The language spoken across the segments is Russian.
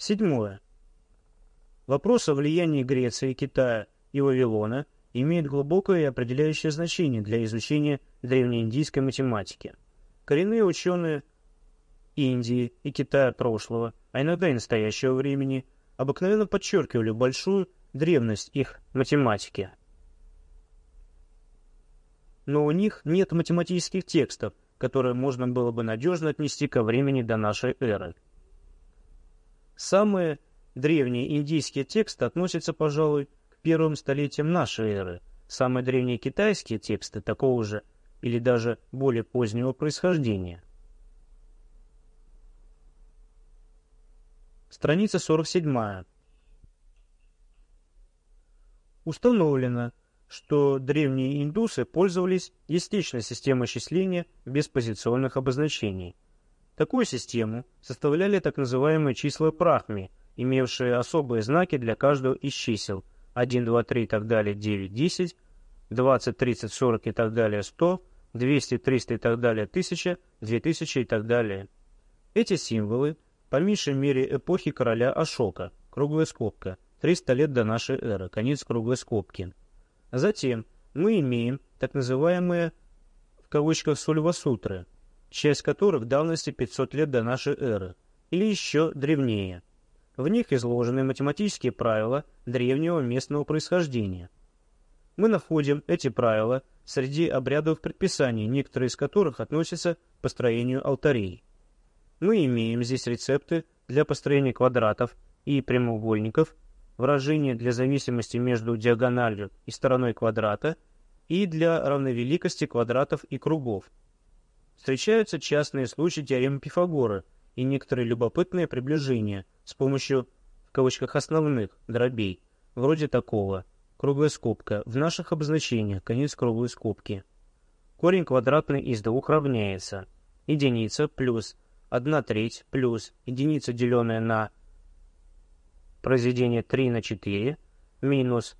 Седьмое. Вопрос о влиянии Греции, Китая и Вавилона имеет глубокое и определяющее значение для изучения древнеиндийской математики. Коренные ученые Индии и Китая прошлого, а иногда и настоящего времени, обыкновенно подчеркивали большую древность их математики. Но у них нет математических текстов, которые можно было бы надежно отнести ко времени до нашей эры. Самые древние индийские тексты относятся, пожалуй, к первым столетиям нашей эры. Самые древние китайские тексты такого же или даже более позднего происхождения. Страница 47. Установлено, что древние индусы пользовались естественной системой счисления без позиционных обозначений. Такую систему составляли так называемые числа прахми, имевшие особые знаки для каждого из чисел. 1, 2, 3 и так далее, 9, 10, 20, 30, 40 и так далее, 100, 200, 300 и так далее, 1000, 2000 и так далее. Эти символы, по меньшей мере эпохи короля Ашока, круглая скобка, 300 лет до нашей эры, конец круглой скобки, Затем мы имеем так называемые в кавычках сульвасутры, часть которых давности 500 лет до нашей эры, или еще древнее. В них изложены математические правила древнего местного происхождения. Мы находим эти правила среди обрядовых предписаний, некоторые из которых относятся к построению алтарей. Мы имеем здесь рецепты для построения квадратов и прямоугольников выражение для зависимости между диагональю и стороной квадрата и для равновеликости квадратов и кругов. Встречаются частные случаи теоремы Пифагора и некоторые любопытные приближения с помощью в кавычках основных дробей, вроде такого. Круглая скобка. В наших обозначениях конец круглой скобки. Корень квадратный из двух равняется. Единица плюс 1 треть плюс единица, деленная на произведение 3 на 4 минус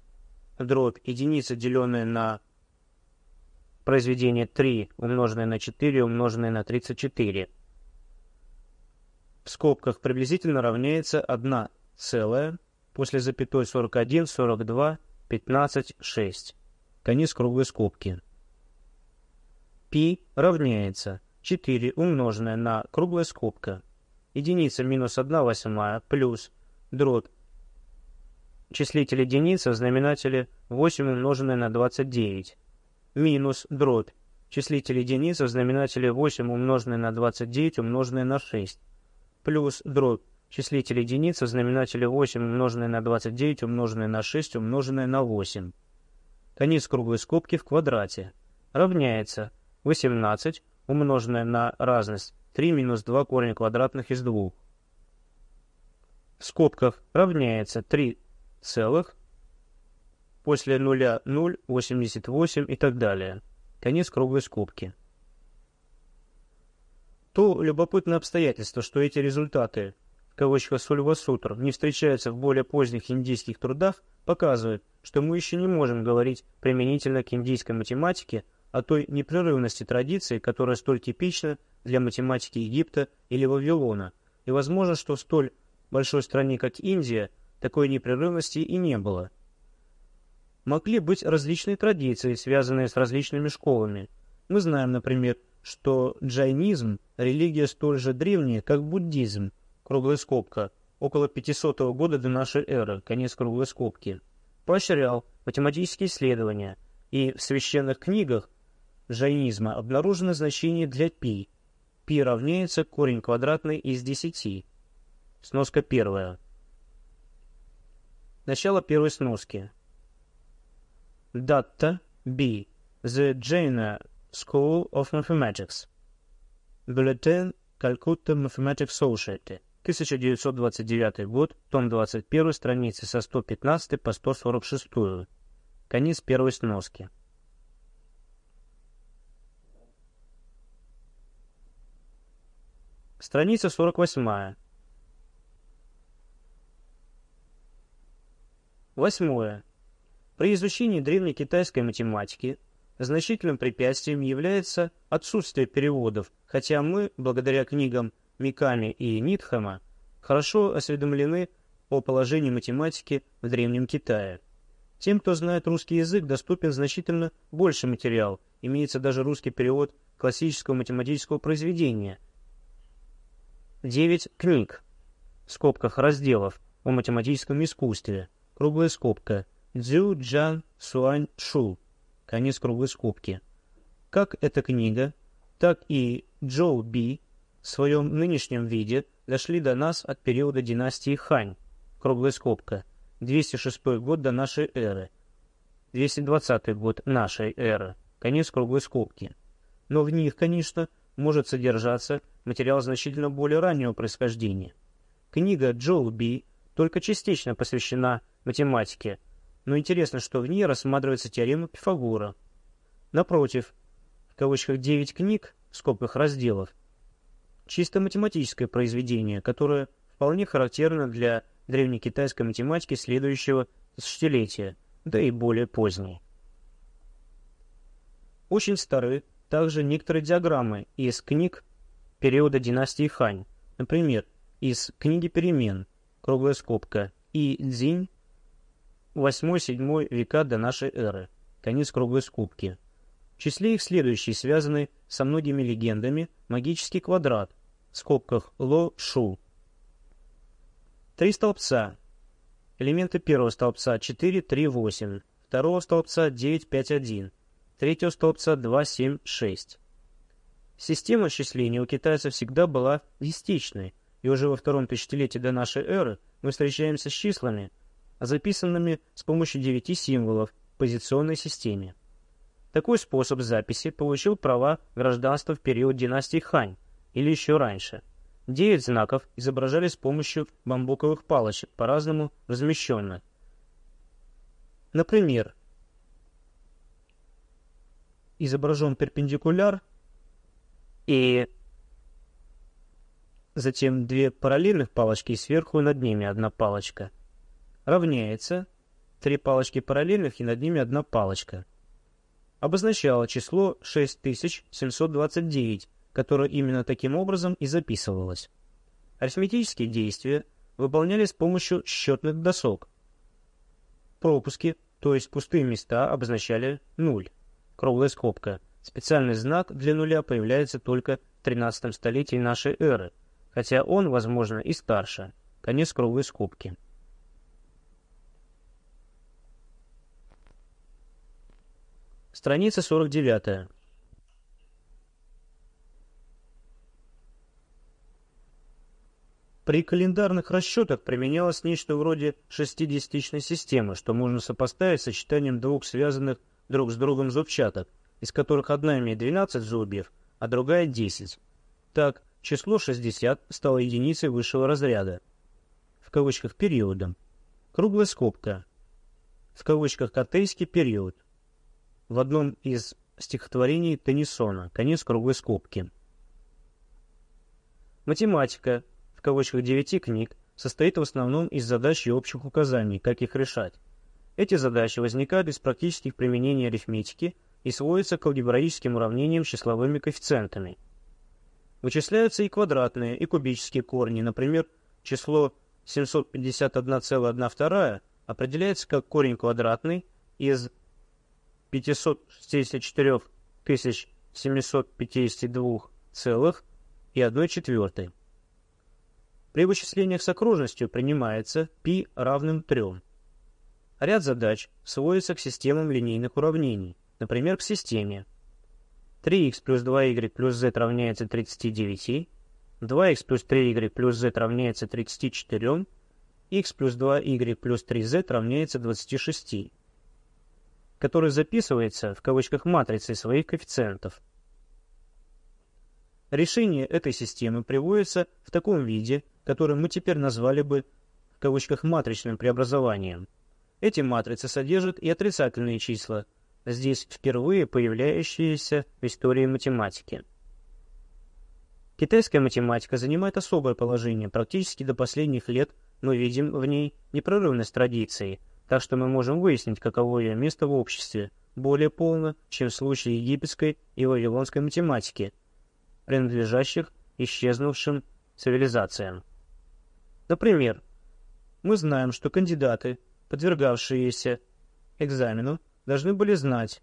дробь единица, деленная на произведение 3 умноженное на 4 умноженное на 34. В скобках приблизительно равняется 1 целая, после запятой 41, 42, 15, 6. Конец круглой скобки. π равняется 4 умноженное на круглая скобка. Единица минус 1 восьмая плюс дробь числитель единицы в знаменателе 8 умноженное на 29 минус дробь. Числитель единицы в знаменателе 8 умноженное на 29 умноженное на 6 плюс дробь. Числитель единицы в знаменателе 8 умноженное на 29 умноженное на 6 умноженное на 8. Конец круглой скобки в квадрате. Равняется. 18 умноженное на разность. 3 минус 2 корень квадратных из 2. В скобках равняется 3 целых, после нуля 0, 88 и так далее. Конец круглой скобки. То любопытное обстоятельство, что эти результаты, в кавычках Сульвасутр, не встречаются в более поздних индийских трудах, показывает, что мы еще не можем говорить применительно к индийской математике о той непрерывности традиции, которая столь типична для математики Египта или Вавилона, и возможно, что в столь большой стране, как Индия, такой непрерывности и не было. Могли быть различные традиции, связанные с различными школами. Мы знаем, например, что джайнизм – религия столь же древняя, как буддизм, круглая скобка, около 500 года до нашей эры, конец круглой скобки, поощрял математические исследования, и в священных книгах джайнизма обнаружено значение для π. π равняется корень квадратный из 10. Сноска первая. Начало первой сноски. Дата B. The Jaina School of Mathematics. Бюллетен Calcutta Mathematics Society. 1929 год, том 21, страницы со 115 по 146. Конец первой сноски. Страница 48. Восьмое. При изучении древней китайской математики значительным препятствием является отсутствие переводов, хотя мы, благодаря книгам Миками и Нитхама, хорошо осведомлены о положении математики в Древнем Китае. Тем, кто знает русский язык, доступен значительно больше материал, имеется даже русский перевод классического математического произведения. Девять книг, в скобках разделов, о математическом искусстве, круглая скобка, Цзю Джан Суань Шу, конец круглой скобки. Как эта книга, так и Джоу Би в своем нынешнем виде дошли до нас от периода династии Хань, круглая скобка, 206 год до нашей эры, 220 год нашей эры, конец круглой скобки. Но в них, конечно, может содержаться материал значительно более раннего происхождения. Книга Джоу Би только частично посвящена математике, но интересно, что в ней рассматривается теорема Пифагора. Напротив, в кавычках 9 книг, в скобках разделов, чисто математическое произведение, которое вполне характерно для древнекитайской математики следующего тысячелетия, да и более поздней. Очень стары также некоторые диаграммы из книг периода династии Хань, например, из книги «Перемен», круглая скобка, и Цзинь, 8-7 века до нашей эры, конец круглой скобки. В числе их следующие связаны со многими легендами магический квадрат, в скобках Ло-Шу, Три столбца. Элементы первого столбца 4, 3, 8. Второго столбца 9, 5, 1. Третьего столбца 2, 7, 6. Система счисления у китайцев всегда была десятичной, и уже во втором тысячелетии до нашей эры мы встречаемся с числами, записанными с помощью девяти символов в позиционной системе. Такой способ записи получил права гражданства в период династии Хань или еще раньше – Девять знаков изображали с помощью бамбуковых палочек, по-разному размещенно. Например, изображен перпендикуляр и затем две параллельных палочки и сверху над ними одна палочка. Равняется три палочки параллельных и над ними одна палочка. Обозначало число 6729 которое именно таким образом и записывалось. Арифметические действия выполнялись с помощью счетных досок. Пропуски, то есть пустые места, обозначали нуль. Круглая скобка. Специальный знак для нуля появляется только в 13 столетии нашей эры, хотя он, возможно, и старше. Конец круглой скобки. Страница 49. При календарных расчетах применялось нечто вроде шестидесятичной системы, что можно сопоставить с сочетанием двух связанных друг с другом зубчаток, из которых одна имеет 12 зубьев, а другая 10. Так, число 60 стало единицей высшего разряда, в кавычках периодом. Круглая скобка, в кавычках котейский период. В одном из стихотворений Теннисона, конец круглой скобки. Математика в кавычках девяти книг состоит в основном из задач и общих указаний, как их решать. Эти задачи возникают из практических применений арифметики и сводятся к алгебраическим уравнениям с числовыми коэффициентами. Вычисляются и квадратные, и кубические корни, например, число 751,1 определяется как корень квадратный из 564 752 целых и 1 четвертой. При вычислениях с окружностью принимается π равным 3. Ряд задач сводится к системам линейных уравнений, например, к системе 3х плюс 2y плюс z равняется 39, 2х плюс 3y плюс z равняется 34, x плюс 2y плюс 3z равняется 26, который записывается в кавычках матрицей своих коэффициентов. Решение этой системы приводится в таком виде, который мы теперь назвали бы в кавычках матричным преобразованием. Эти матрицы содержат и отрицательные числа, здесь впервые появляющиеся в истории математики. Китайская математика занимает особое положение, практически до последних лет мы видим в ней непрерывность традиции, так что мы можем выяснить, каково ее место в обществе, более полно, чем в случае египетской и вавилонской математики, принадлежащих исчезнувшим цивилизациям. Например, мы знаем, что кандидаты, подвергавшиеся экзамену, должны были знать,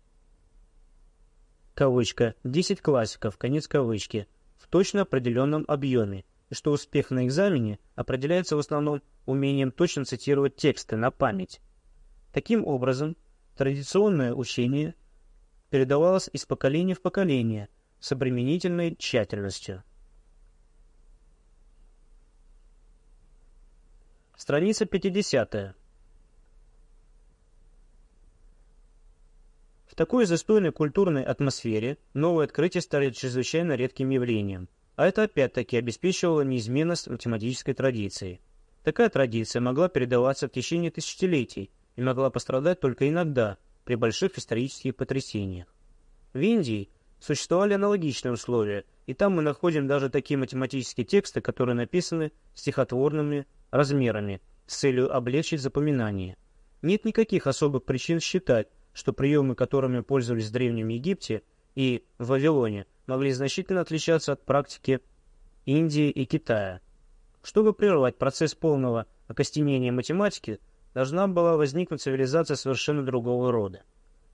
кавычка, 10 классиков, конец кавычки, в точно определенном объеме, и что успех на экзамене определяется в основном умением точно цитировать тексты на память. Таким образом, традиционное учение передавалось из поколения в поколение с обременительной тщательностью. Страница 50. В такой застойной культурной атмосфере новые открытия стали чрезвычайно редким явлением, а это опять-таки обеспечивало неизменность математической традиции. Такая традиция могла передаваться в течение тысячелетий и могла пострадать только иногда, при больших исторических потрясениях. В Индии существовали аналогичные условия, и там мы находим даже такие математические тексты, которые написаны стихотворными размерами с целью облегчить запоминание. Нет никаких особых причин считать, что приемы, которыми пользовались в Древнем Египте и в Вавилоне, могли значительно отличаться от практики Индии и Китая. Чтобы прервать процесс полного окостенения математики, должна была возникнуть цивилизация совершенно другого рода.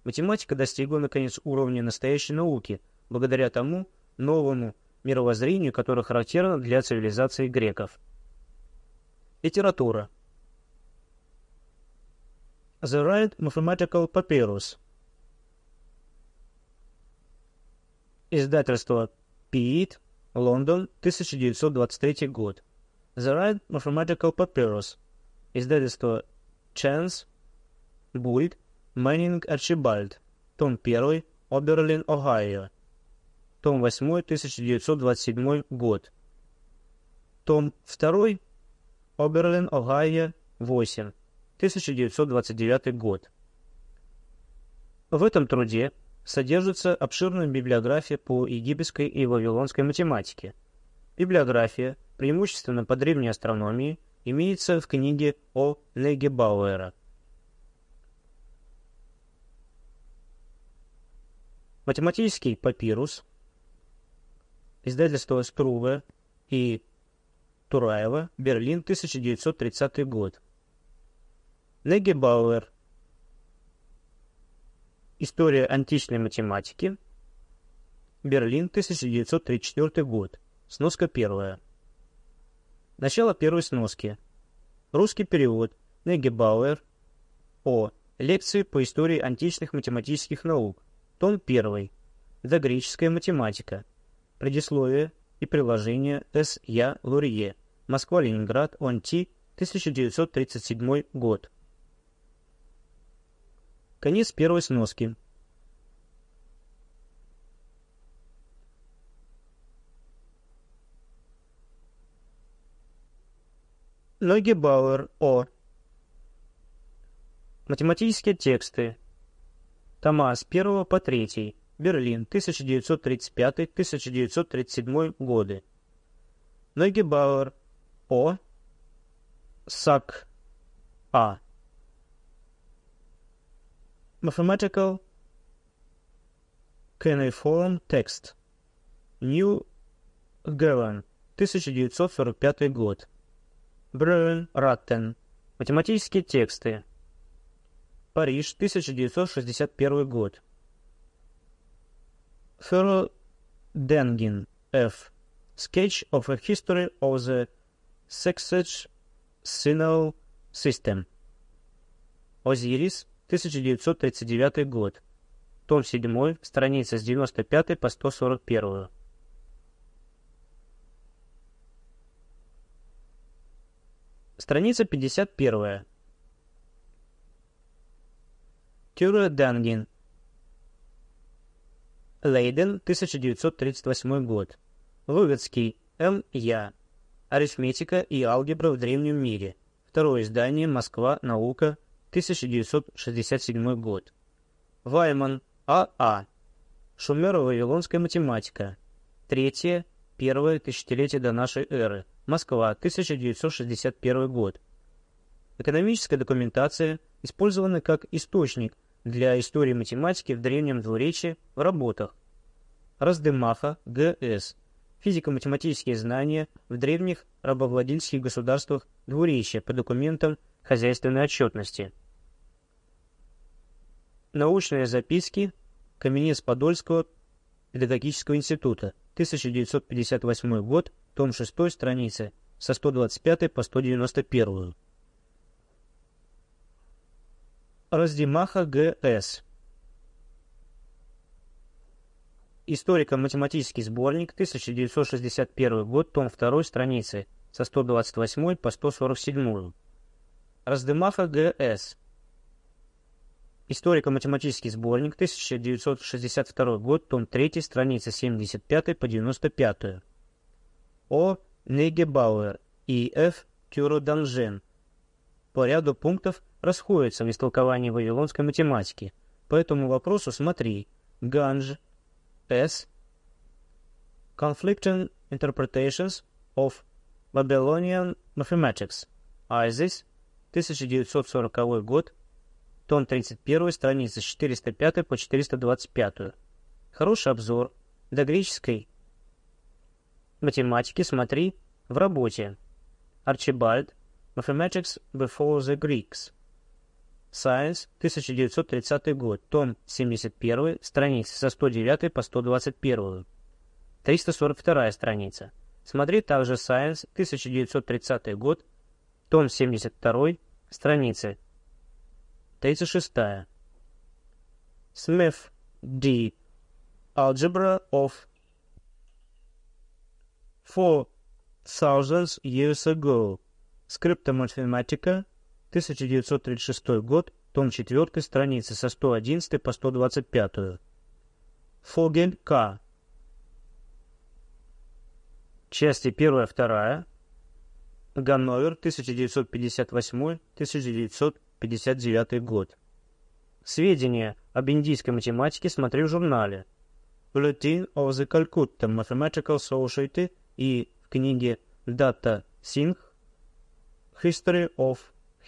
Математика достигла, наконец, уровня настоящей науки, благодаря тому новому мировоззрению, которое характерно для цивилизации греков. Литература. The Right Mathematical Papyrus. Издательство Peet, Лондон, 1923 год. The Rhind Mathematical Papyrus. Издательство Chace, Bull, Manning, Archibald. Том 1, Оберлин, Огайо. Том 8, 1927 год. Том 2, Оберлин, Огайо, 8, 1929 год. В этом труде содержится обширная библиография по египетской и вавилонской математике. Библиография, преимущественно по древней астрономии, имеется в книге о Негебауэра. Математический папирус, издательство Струве и Тураева, Берлин, 1930 год. Негебауэр. История античной математики. Берлин, 1934 год. Сноска первая. Начало первой сноски. Русский перевод. Негебауэр. О. Лекции по истории античных математических наук. Том 1. Догреческая математика. Предисловие и приложение С. Я. Лурье. Москва-Ленинград, ОНТ, 1937 год. Конец первой сноски. Ногебауэр О. Математические тексты. Тома с 1 по 3. Берлин, 1935-1937 годы. Ногебауэр о. Сак. А. Mathematical Cuneiform Text. New Gavin. 1945 год. Брюн Раттен. Математические тексты. Париж, 1961 год. Ферро Денгин, Ф. Sketch of a History of the Successional System. Озирис, 1939 год. Том 7, страница с 95 по 141. Страница 51. Тюре Дангин. Лейден, 1938 год. Лугацкий, М. Я. Арифметика и алгебра в древнем мире. Второе издание. Москва. Наука. 1967 год. Вайман. А. А. Шумеро-Вавилонская математика. Третье. Первое тысячелетие до нашей эры. Москва. 1961 год. Экономическая документация использована как источник для истории математики в древнем двуречии в работах. Раздемаха, Г.С. физико-математические знания в древних рабовладельческих государствах двуречия по документам хозяйственной отчетности. Научные записки Каменец-Подольского педагогического института, 1958 год, том 6, страницы со 125 по 191. Раздимаха Г.С. Историко-математический сборник, 1961 год, том 2, страницы со 128 по 147. Раздымаха Г.С. Историко-математический сборник, 1962 год, том 3, страницы 75 по 95. О. Нейгебауэр и Ф. Тюро-Данжен по ряду пунктов расходятся в истолковании вавилонской математики. По этому вопросу смотри Ганж, S. Conflicting Interpretations of Babylonian Mathematics. Айзис, 1940 год, том 31, страница с 405 по 425. Хороший обзор. До греческой математики смотри в работе. Арчибальд. Mathematics Before the Greeks. Science, 1930 год, том 71, страницы со 109 по 121. 342 страница. Смотри также Science, 1930 год, том 72, страницы 36. Smith, D. Algebra of Four Thousands Years Ago. Скрипта математика, 1936 год, том 4, страницы со 111 по 125. Фогель К. Части 1-2. Ганновер, 1958-1959 год. Сведения об индийской математике смотри в журнале Bulletin of the Calcutta Mathematical Society и в книге Data Singh History of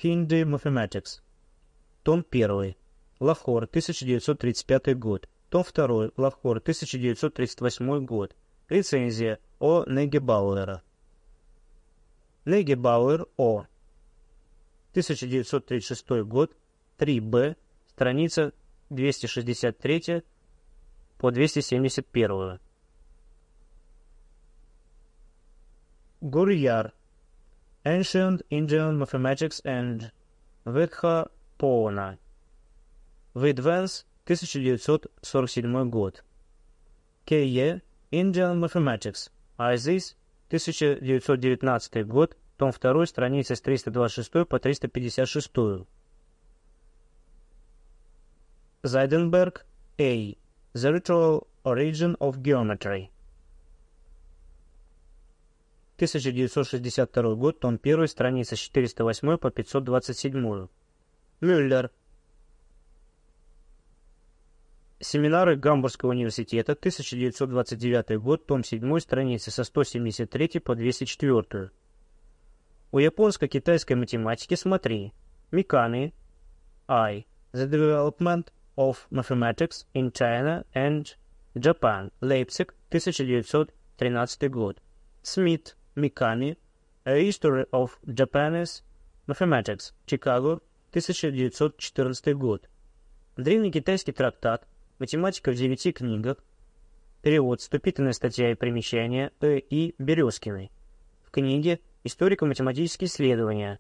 Hindi Mathematics. Том 1. Лахор, 1935 год. Том 2. Лахор, 1938 год. Рецензия о Негебауэра. Негебауэр О. 1936 год. 3Б. Страница 263 по 271. Гурьяр. Ancient Indian Mathematics and Vedha Poona. В Advance, 1947 год. К.Е. Indian Mathematics. Айзис, 1919 год, том 2, страница с 326 по 356. Зайденберг, A. The Ritual Origin of Geometry. 1962 год, том 1, страница с 408 по 527. Мюллер. Семинары Гамбургского университета, 1929 год, том 7, страницы со 173 по 204. У японско-китайской математики смотри. Миканы. I. The Development of Mathematics in China and Japan. Лейпциг, 1913 год. Смит. Mikami, A History of Japanese Mathematics, Чикаго, 1914 год. Древний китайский трактат, математика в девяти книгах, перевод, вступительная статья и примечания Э. И. Березкиной. В книге «Историко-математические исследования».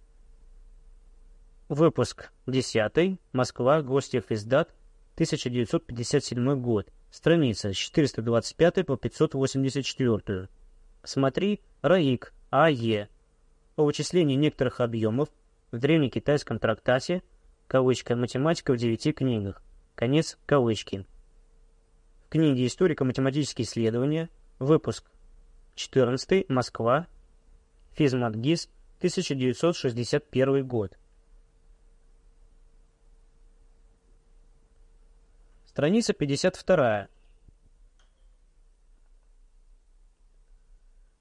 Выпуск 10. Москва. Гостев издат. 1957 год. Страница с 425 по 584. Смотри РАИК АЕ о вычислении некоторых объемов в древнекитайском трактате кавычка «Математика в девяти книгах». Конец кавычки. В книге «Историко-математические исследования», выпуск 14, Москва, Физматгиз, 1961 год. Страница 52.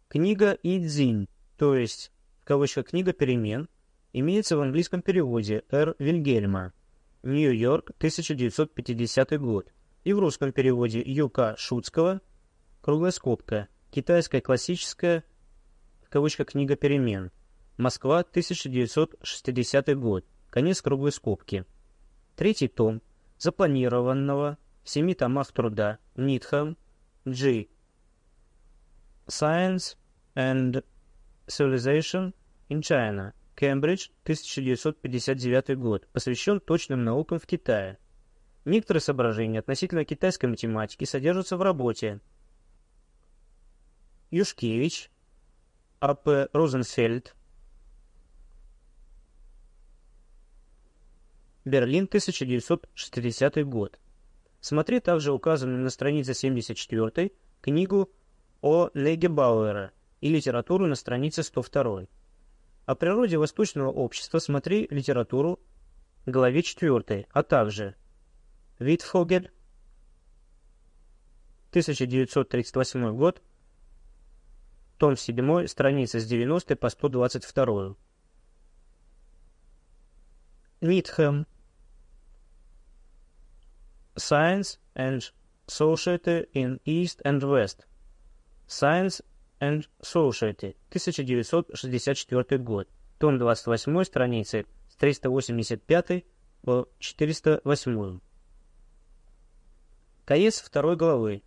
Книга Идзинь, то есть, в кавычках, книга перемен, имеется в английском переводе Р. Вильгельма, Нью-Йорк, 1950 год, и в русском переводе Юка Шуцкого, круглая скобка, Китайская классическая, в кавычках, книга перемен. Москва, 1960 год. Конец круглой скобки. Третий том запланированного в семи томах труда Нитхам G. Science and Civilization in China. Кембридж, 1959 год. Посвящен точным наукам в Китае. Некоторые соображения относительно китайской математики содержатся в работе Юшкевич, А.П. Розенфельд, Берлин, 1960 год. Смотри также указанную на странице 74 книгу о Леге Бауэра и литературу на странице 102. О природе восточного общества смотри литературу главе 4, а также Витфогель, 1938 год, том 7, страница с 90 по 122. Витхэм. Science and Society in East and West. Science and Society, 1964 год. Том 28, страницы с 385 по 408. Конец второй главы.